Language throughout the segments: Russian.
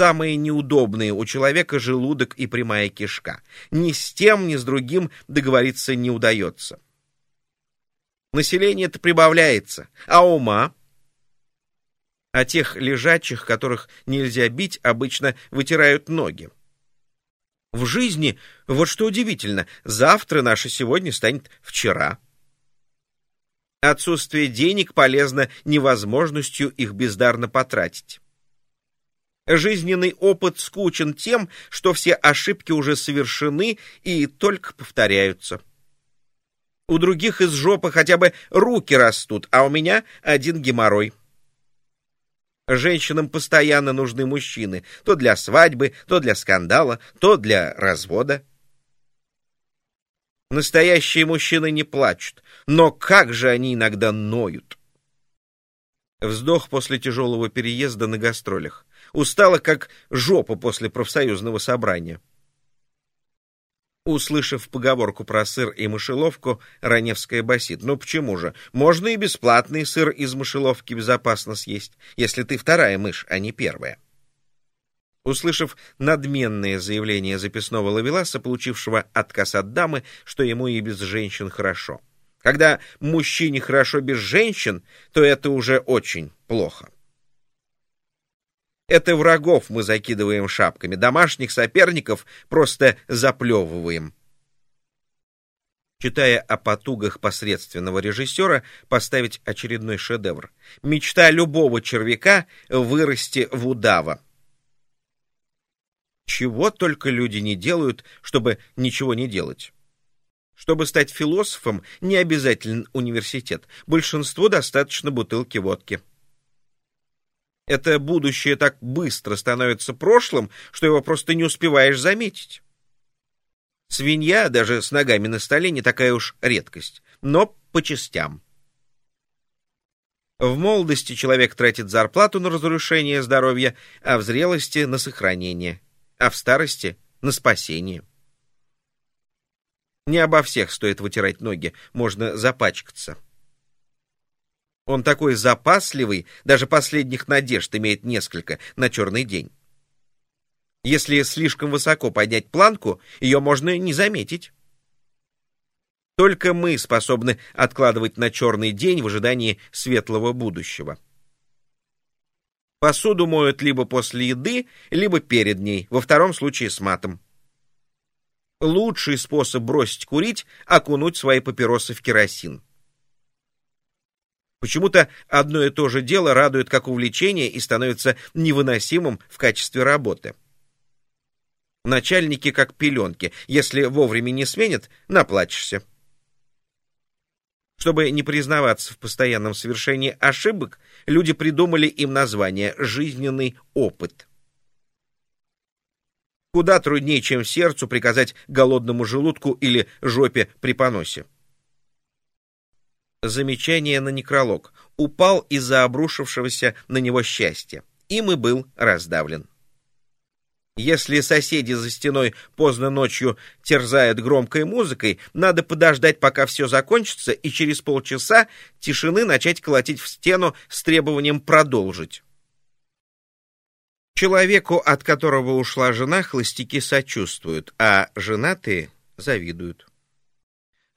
самые неудобные у человека желудок и прямая кишка. Ни с тем, ни с другим договориться не удается. Население-то прибавляется, а ума? А тех лежачих, которых нельзя бить, обычно вытирают ноги. В жизни, вот что удивительно, завтра наше сегодня станет вчера. Отсутствие денег полезно невозможностью их бездарно потратить. Жизненный опыт скучен тем, что все ошибки уже совершены и только повторяются. У других из жопы хотя бы руки растут, а у меня один геморрой. Женщинам постоянно нужны мужчины, то для свадьбы, то для скандала, то для развода. Настоящие мужчины не плачут, но как же они иногда ноют. Вздох после тяжелого переезда на гастролях. Устала, как жопа после профсоюзного собрания. Услышав поговорку про сыр и мышеловку, Раневская басит. Ну почему же? Можно и бесплатный сыр из мышеловки безопасно съесть, если ты вторая мышь, а не первая. Услышав надменное заявление записного ловеласа, получившего отказ от дамы, что ему и без женщин хорошо. Когда мужчине хорошо без женщин, то это уже очень плохо. Это врагов мы закидываем шапками, домашних соперников просто заплевываем. Читая о потугах посредственного режиссера поставить очередной шедевр. Мечта любого червяка — вырасти в удава. Чего только люди не делают, чтобы ничего не делать. Чтобы стать философом, не обязателен университет. Большинству достаточно бутылки водки. Это будущее так быстро становится прошлым, что его просто не успеваешь заметить. Свинья, даже с ногами на столе, не такая уж редкость, но по частям. В молодости человек тратит зарплату на разрушение здоровья, а в зрелости — на сохранение а в старости — на спасение. Не обо всех стоит вытирать ноги, можно запачкаться. Он такой запасливый, даже последних надежд имеет несколько на черный день. Если слишком высоко поднять планку, ее можно не заметить. Только мы способны откладывать на черный день в ожидании светлого будущего. Посуду моют либо после еды, либо перед ней, во втором случае с матом. Лучший способ бросить курить — окунуть свои папиросы в керосин. Почему-то одно и то же дело радует как увлечение и становится невыносимым в качестве работы. Начальники как пеленки. Если вовремя не сменят, наплачешься. Чтобы не признаваться в постоянном совершении ошибок, люди придумали им название «жизненный опыт». Куда труднее, чем сердцу приказать голодному желудку или жопе при поносе. Замечание на некролог. Упал из-за обрушившегося на него счастья. Им и был раздавлен. Если соседи за стеной поздно ночью терзают громкой музыкой, надо подождать, пока все закончится, и через полчаса тишины начать колотить в стену с требованием продолжить. Человеку, от которого ушла жена, холостяки сочувствуют, а женатые завидуют.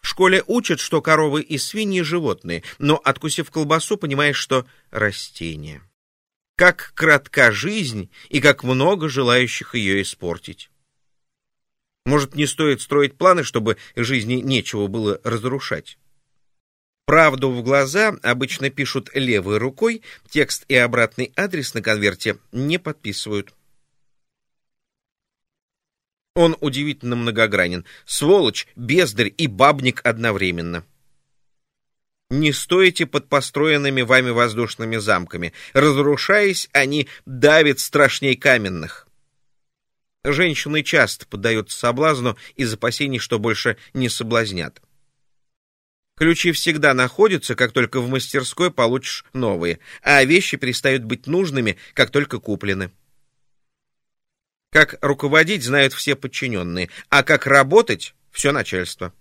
В школе учат, что коровы и свиньи — животные, но, откусив колбасу, понимаешь, что растения как кратка жизнь и как много желающих ее испортить. Может, не стоит строить планы, чтобы жизни нечего было разрушать? Правду в глаза обычно пишут левой рукой, текст и обратный адрес на конверте не подписывают. Он удивительно многогранен. Сволочь, бездарь и бабник одновременно. Не стойте под построенными вами воздушными замками. Разрушаясь, они давят страшней каменных. Женщины часто поддаются соблазну из опасений, что больше не соблазнят. Ключи всегда находятся, как только в мастерской получишь новые, а вещи перестают быть нужными, как только куплены. Как руководить знают все подчиненные, а как работать — все начальство.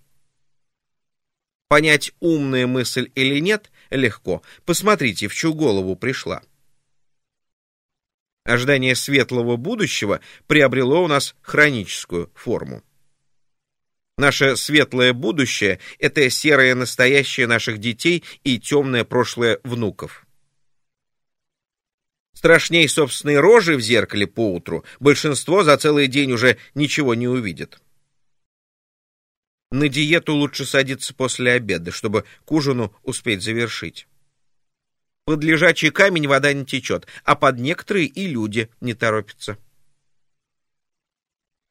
Понять, умная мысль или нет, легко. Посмотрите, в чью голову пришла. Ожидание светлого будущего приобрело у нас хроническую форму. Наше светлое будущее — это серое настоящее наших детей и темное прошлое внуков. Страшней собственной рожи в зеркале поутру большинство за целый день уже ничего не увидит. На диету лучше садиться после обеда, чтобы к ужину успеть завершить. Под лежачий камень вода не течет, а под некоторые и люди не торопятся.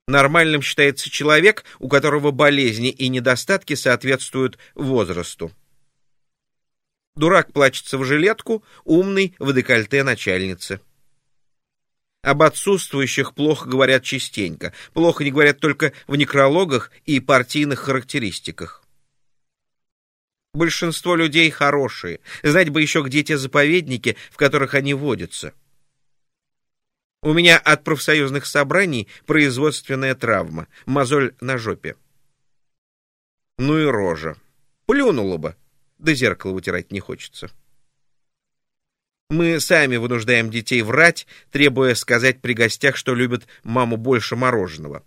Нормальным считается человек, у которого болезни и недостатки соответствуют возрасту. Дурак плачется в жилетку, умный в декольте начальницы. Об отсутствующих плохо говорят частенько, плохо не говорят только в некрологах и партийных характеристиках. Большинство людей хорошие, знать бы еще, где те заповедники, в которых они водятся. У меня от профсоюзных собраний производственная травма, мозоль на жопе. Ну и рожа. Плюнула бы, да зеркало вытирать не хочется. Мы сами вынуждаем детей врать, требуя сказать при гостях, что любят маму больше мороженого.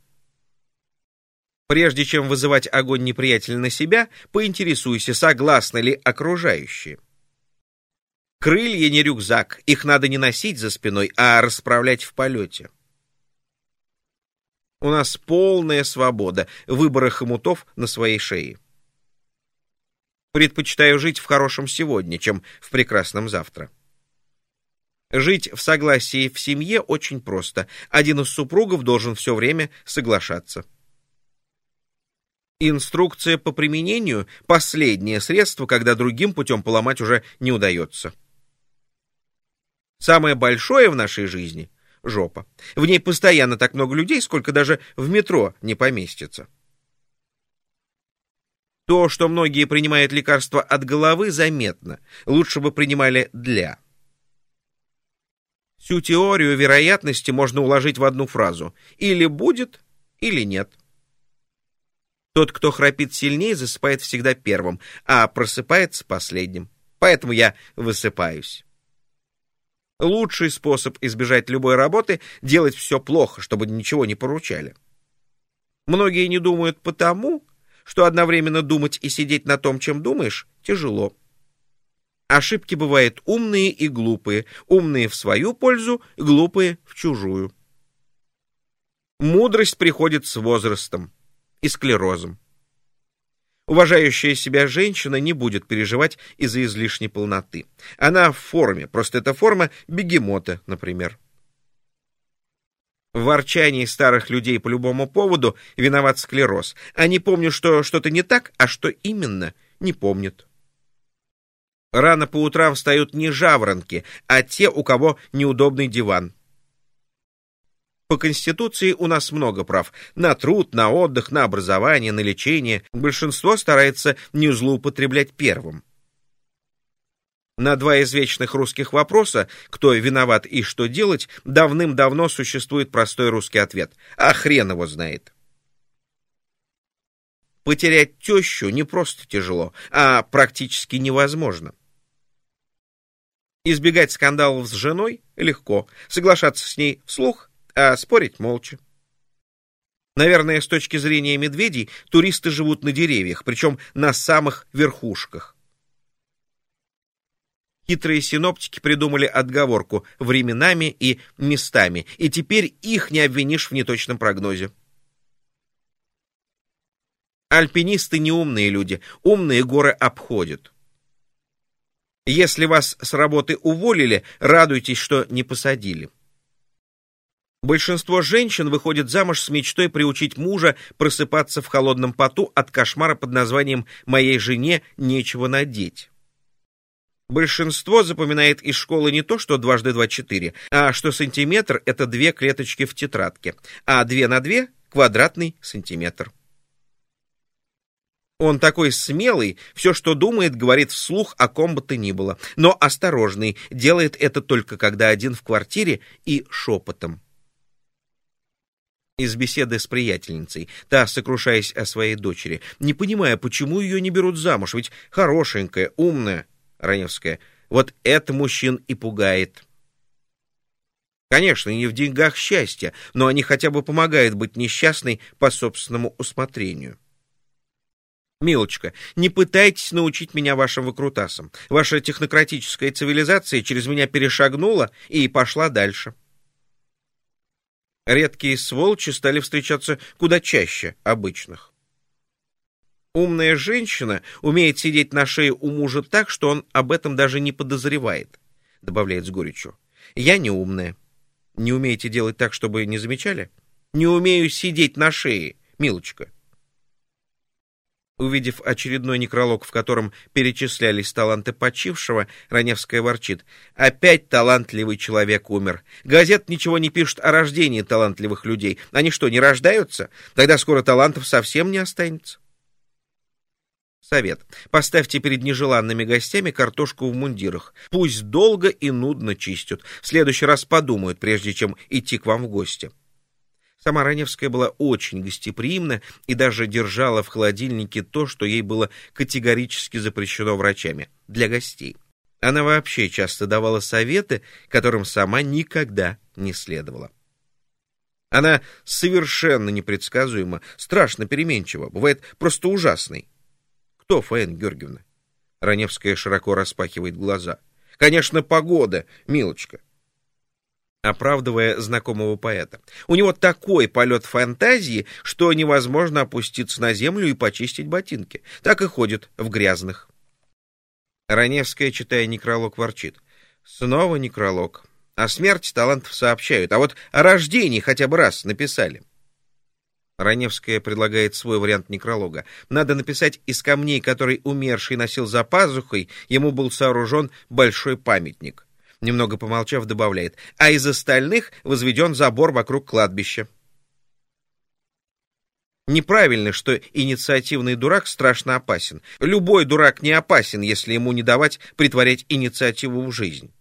Прежде чем вызывать огонь неприятеля на себя, поинтересуйся, согласны ли окружающие. Крылья не рюкзак, их надо не носить за спиной, а расправлять в полете. У нас полная свобода в выборах хомутов на своей шее. Предпочитаю жить в хорошем сегодня, чем в прекрасном завтра. Жить в согласии в семье очень просто. Один из супругов должен все время соглашаться. Инструкция по применению – последнее средство, когда другим путем поломать уже не удается. Самое большое в нашей жизни — жопа. В ней постоянно так много людей, сколько даже в метро не поместится. То, что многие принимают лекарства от головы, заметно. Лучше бы принимали для. Всю теорию вероятности можно уложить в одну фразу. Или будет, или нет. Тот, кто храпит сильнее, засыпает всегда первым, а просыпается последним. Поэтому я высыпаюсь. Лучший способ избежать любой работы — делать все плохо, чтобы ничего не поручали. Многие не думают потому, что одновременно думать и сидеть на том, чем думаешь, тяжело. Ошибки бывают умные и глупые, умные в свою пользу, глупые в чужую. Мудрость приходит с возрастом и склерозом. Уважающая себя женщина не будет переживать из-за излишней полноты. Она в форме, просто эта форма бегемота, например. В ворчании старых людей по любому поводу виноват склероз. Они помнят, что что-то не так, а что именно, не помнят. Рано по утрам встают не жаворонки, а те, у кого неудобный диван. По Конституции у нас много прав. На труд, на отдых, на образование, на лечение. Большинство старается не злоупотреблять первым. На два извечных русских вопроса, кто виноват и что делать, давным-давно существует простой русский ответ. А хрен его знает. Потерять тещу не просто тяжело, а практически невозможно. Избегать скандалов с женой легко, соглашаться с ней вслух а спорить молча. Наверное, с точки зрения медведей, туристы живут на деревьях, причем на самых верхушках. Хитрые синоптики придумали отговорку временами и местами, и теперь их не обвинишь в неточном прогнозе. Альпинисты не умные люди, умные горы обходят. Если вас с работы уволили, радуйтесь, что не посадили. Большинство женщин выходит замуж с мечтой приучить мужа просыпаться в холодном поту от кошмара под названием «Моей жене нечего надеть». Большинство запоминает из школы не то, что дважды два четыре, а что сантиметр — это две клеточки в тетрадке, а две на две — квадратный сантиметр. Он такой смелый, все, что думает, говорит вслух о ком бы то ни было, но осторожный, делает это только когда один в квартире и шепотом из беседы с приятельницей, та, сокрушаясь о своей дочери, не понимая, почему ее не берут замуж, ведь хорошенькая, умная, Раневская, вот это мужчин и пугает. Конечно, не в деньгах счастье, но они хотя бы помогают быть несчастной по собственному усмотрению. Милочка, не пытайтесь научить меня вашим выкрутасам. Ваша технократическая цивилизация через меня перешагнула и пошла дальше. Редкие сволочи стали встречаться куда чаще обычных. Умная женщина умеет сидеть на шее у мужа так, что он об этом даже не подозревает, добавляет с горечью. Я не умная. Не умеете делать так, чтобы не замечали? Не умею сидеть на шее, милочка. Увидев очередной некролог, в котором перечислялись таланты почившего, Раневская ворчит. Опять талантливый человек умер. Газет ничего не пишет о рождении талантливых людей. Они что, не рождаются? Тогда скоро талантов совсем не останется. Совет. Поставьте перед нежеланными гостями картошку в мундирах. Пусть долго и нудно чистят. В следующий раз подумают, прежде чем идти к вам в гости. Сама Раневская была очень гостеприимна и даже держала в холодильнике то, что ей было категорически запрещено врачами — для гостей. Она вообще часто давала советы, которым сама никогда не следовала. Она совершенно непредсказуема, страшно переменчива, бывает просто ужасной. Кто, Фаина Георгиевна? Раневская широко распахивает глаза. Конечно, погода, милочка. Оправдывая знакомого поэта. У него такой полет фантазии, что невозможно опуститься на землю и почистить ботинки. Так и ходит в грязных. Раневская, читая некролог, ворчит. Снова некролог. О смерти талантов сообщают, а вот о рождении хотя бы раз написали. Раневская предлагает свой вариант некролога. Надо написать из камней, который умерший носил за пазухой, ему был сооружен большой памятник. Немного помолчав, добавляет, а из остальных возведен забор вокруг кладбища. Неправильно, что инициативный дурак страшно опасен. Любой дурак не опасен, если ему не давать притворять инициативу в жизнь.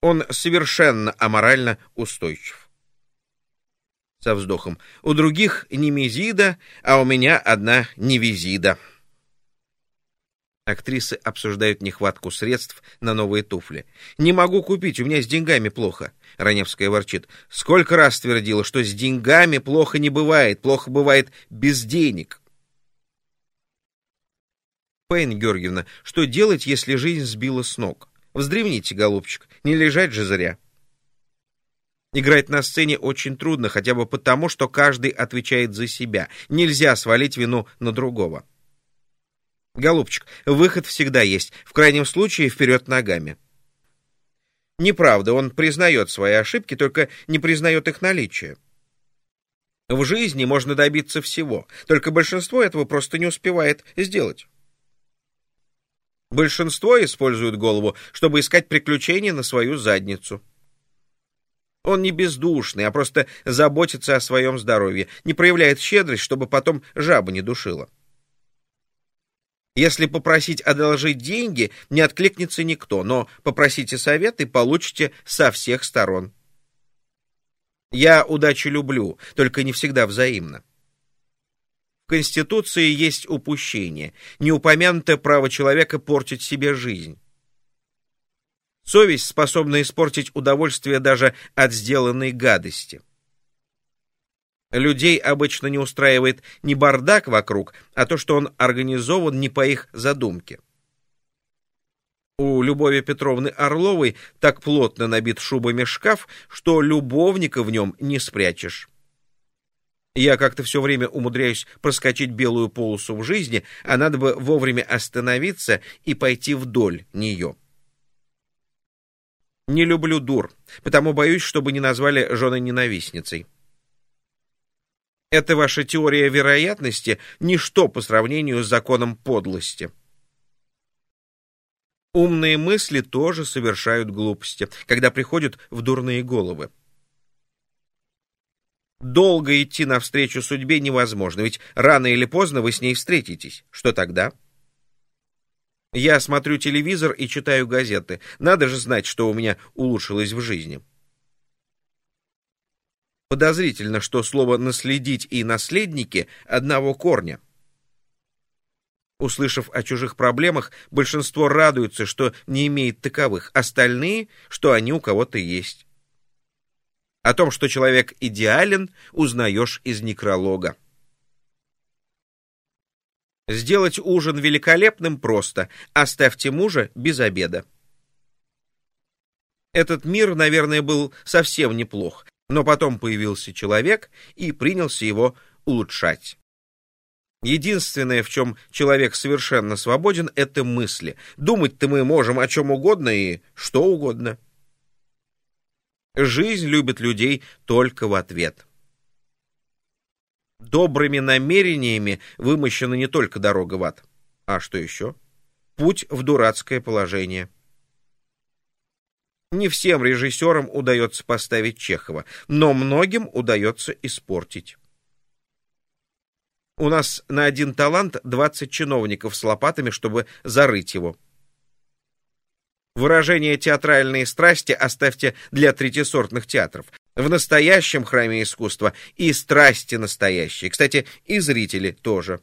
Он совершенно аморально устойчив со вздохом. У других немезида, а у меня одна невизида. Актрисы обсуждают нехватку средств на новые туфли. «Не могу купить, у меня с деньгами плохо», — Раневская ворчит. «Сколько раз твердила, что с деньгами плохо не бывает, плохо бывает без денег». Пейн Георгиевна, что делать, если жизнь сбила с ног? Вздремните, голубчик, не лежать же зря. Играть на сцене очень трудно, хотя бы потому, что каждый отвечает за себя. Нельзя свалить вину на другого. Голубчик, выход всегда есть, в крайнем случае вперед ногами. Неправда, он признает свои ошибки, только не признает их наличие. В жизни можно добиться всего, только большинство этого просто не успевает сделать. Большинство использует голову, чтобы искать приключения на свою задницу. Он не бездушный, а просто заботится о своем здоровье, не проявляет щедрость, чтобы потом жаба не душила. Если попросить одолжить деньги, не откликнется никто, но попросите совет и получите со всех сторон. Я удачи люблю, только не всегда взаимно. В Конституции есть упущение, не упомянутое право человека портить себе жизнь. Совесть способна испортить удовольствие даже от сделанной гадости. Людей обычно не устраивает не бардак вокруг, а то, что он организован не по их задумке. У Любови Петровны Орловой так плотно набит шубами шкаф, что любовника в нем не спрячешь. Я как-то все время умудряюсь проскочить белую полосу в жизни, а надо бы вовремя остановиться и пойти вдоль нее. Не люблю дур, потому боюсь, чтобы не назвали женой-ненавистницей. Это ваша теория вероятности — ничто по сравнению с законом подлости. Умные мысли тоже совершают глупости, когда приходят в дурные головы. Долго идти навстречу судьбе невозможно, ведь рано или поздно вы с ней встретитесь. Что тогда? — я смотрю телевизор и читаю газеты. Надо же знать, что у меня улучшилось в жизни. Подозрительно, что слово «наследить» и «наследники» одного корня. Услышав о чужих проблемах, большинство радуется, что не имеет таковых, остальные, что они у кого-то есть. О том, что человек идеален, узнаешь из некролога. Сделать ужин великолепным просто. Оставьте мужа без обеда. Этот мир, наверное, был совсем неплох, но потом появился человек и принялся его улучшать. Единственное, в чем человек совершенно свободен, это мысли. Думать-то мы можем о чем угодно и что угодно. Жизнь любит людей только в ответ. Добрыми намерениями вымощена не только дорога в ад. А что еще? Путь в дурацкое положение. Не всем режиссерам удается поставить Чехова, но многим удается испортить. У нас на один талант 20 чиновников с лопатами, чтобы зарыть его. Выражение театральные страсти оставьте для третьесортных театров. В настоящем храме искусства и страсти настоящие. Кстати, и зрители тоже.